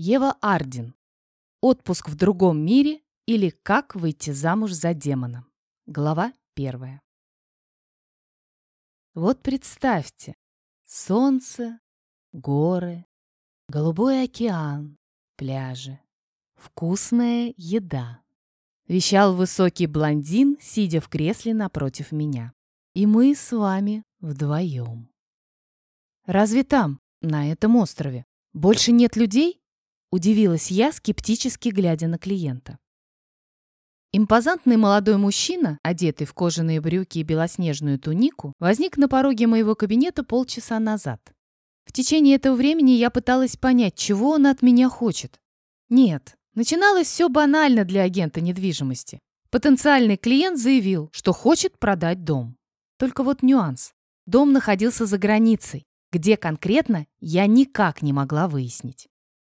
Ева Ардин. Отпуск в другом мире или как выйти замуж за демона. Глава первая. Вот представьте. Солнце, горы, голубой океан, пляжи. Вкусная еда. Вещал высокий блондин, сидя в кресле напротив меня. И мы с вами вдвоем. Разве там, на этом острове, больше нет людей? Удивилась я, скептически глядя на клиента. Импозантный молодой мужчина, одетый в кожаные брюки и белоснежную тунику, возник на пороге моего кабинета полчаса назад. В течение этого времени я пыталась понять, чего он от меня хочет. Нет, начиналось все банально для агента недвижимости. Потенциальный клиент заявил, что хочет продать дом. Только вот нюанс. Дом находился за границей, где конкретно я никак не могла выяснить.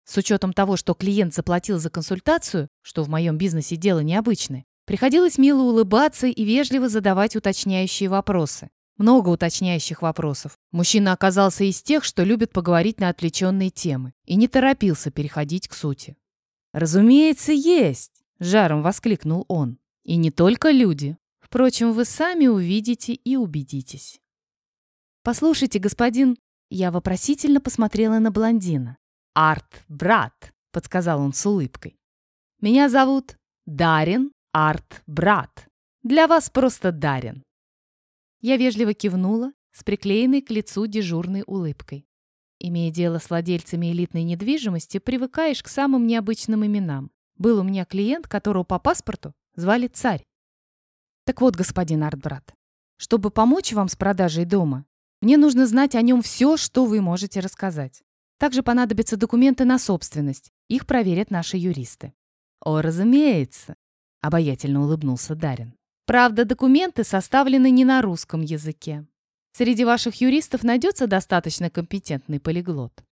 С учетом того, что клиент заплатил за консультацию, что в моем бизнесе дело необычное, приходилось мило улыбаться и вежливо задавать уточняющие вопросы. Много уточняющих вопросов. Мужчина оказался из тех, что любит поговорить на отвлеченные темы, и не торопился переходить к сути. «Разумеется, есть!» – жаром воскликнул он. «И не только люди. Впрочем, вы сами увидите и убедитесь». «Послушайте, господин...» Я вопросительно посмотрела на блондина. «Арт-брат», — подсказал он с улыбкой. «Меня зовут Дарин Арт-брат. Для вас просто Дарин». Я вежливо кивнула с приклеенной к лицу дежурной улыбкой. Имея дело с владельцами элитной недвижимости, привыкаешь к самым необычным именам. Был у меня клиент, которого по паспорту звали Царь. Так вот, господин Артбрат, чтобы помочь вам с продажей дома, мне нужно знать о нем все, что вы можете рассказать. Также понадобятся документы на собственность. Их проверят наши юристы. «О, разумеется», — обаятельно улыбнулся Дарин. «Правда, документы составлены не на русском языке. Среди ваших юристов найдется достаточно компетентный полиглот.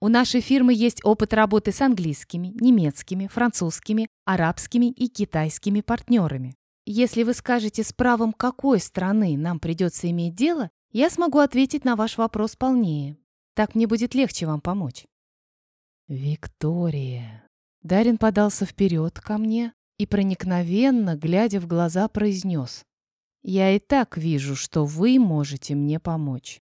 У нашей фирмы есть опыт работы с английскими, немецкими, французскими, арабскими и китайскими партнерами. Если вы скажете с правом какой страны нам придется иметь дело, я смогу ответить на ваш вопрос полнее. Так мне будет легче вам помочь». «Виктория». Дарин подался вперед ко мне и проникновенно, глядя в глаза, произнес. «Я и так вижу, что вы можете мне помочь.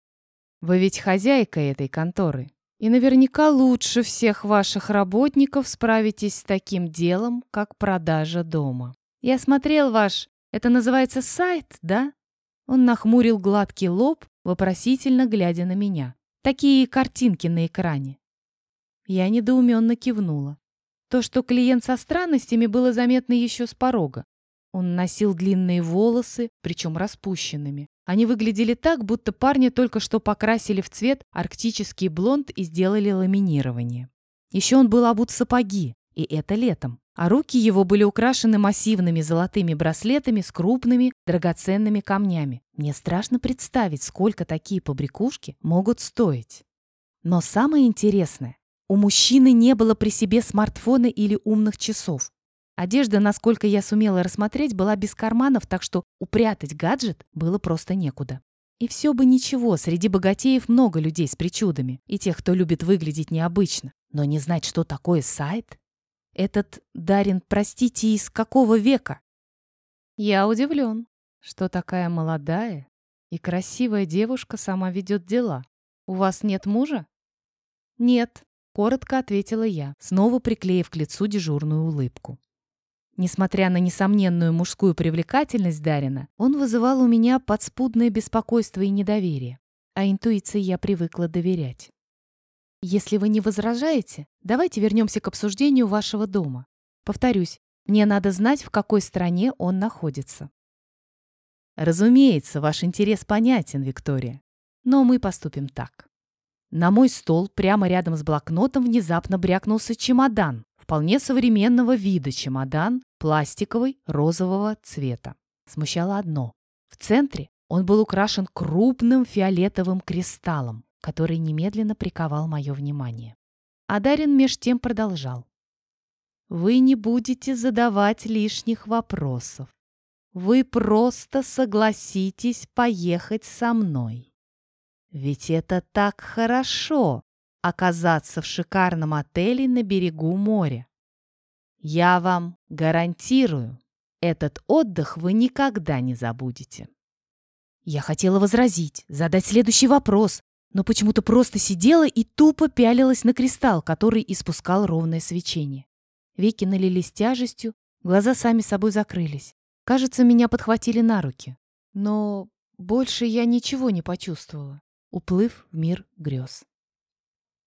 Вы ведь хозяйка этой конторы, и наверняка лучше всех ваших работников справитесь с таким делом, как продажа дома. Я смотрел ваш, это называется сайт, да?» Он нахмурил гладкий лоб, вопросительно глядя на меня. Такие картинки на экране. Я недоуменно кивнула. То, что клиент со странностями, было заметно еще с порога. Он носил длинные волосы, причем распущенными. Они выглядели так, будто парня только что покрасили в цвет арктический блонд и сделали ламинирование. Еще он был обут в сапоги, и это летом. А руки его были украшены массивными золотыми браслетами с крупными драгоценными камнями. Мне страшно представить, сколько такие побрякушки могут стоить. Но самое интересное, у мужчины не было при себе смартфона или умных часов. Одежда, насколько я сумела рассмотреть, была без карманов, так что упрятать гаджет было просто некуда. И все бы ничего, среди богатеев много людей с причудами и тех, кто любит выглядеть необычно. Но не знать, что такое сайт, этот Дарин, простите, из какого века? Я удивлен, что такая молодая и красивая девушка сама ведет дела. У вас нет мужа? Нет, коротко ответила я, снова приклеив к лицу дежурную улыбку. Несмотря на несомненную мужскую привлекательность Дарина, он вызывал у меня подспудное беспокойство и недоверие, а интуиции я привыкла доверять. Если вы не возражаете, давайте вернемся к обсуждению вашего дома. Повторюсь, мне надо знать, в какой стране он находится. Разумеется, ваш интерес понятен, Виктория. Но мы поступим так. На мой стол прямо рядом с блокнотом внезапно брякнулся чемодан, вполне современного вида чемодан, пластиковый, розового цвета. Смущало одно. В центре он был украшен крупным фиолетовым кристаллом, который немедленно приковал мое внимание. А Дарин меж тем продолжал. «Вы не будете задавать лишних вопросов. Вы просто согласитесь поехать со мной. Ведь это так хорошо — оказаться в шикарном отеле на берегу моря. Я вам гарантирую, этот отдых вы никогда не забудете. Я хотела возразить, задать следующий вопрос, но почему-то просто сидела и тупо пялилась на кристалл, который испускал ровное свечение. Веки налились тяжестью, глаза сами собой закрылись. Кажется, меня подхватили на руки. Но больше я ничего не почувствовала, уплыв в мир грез.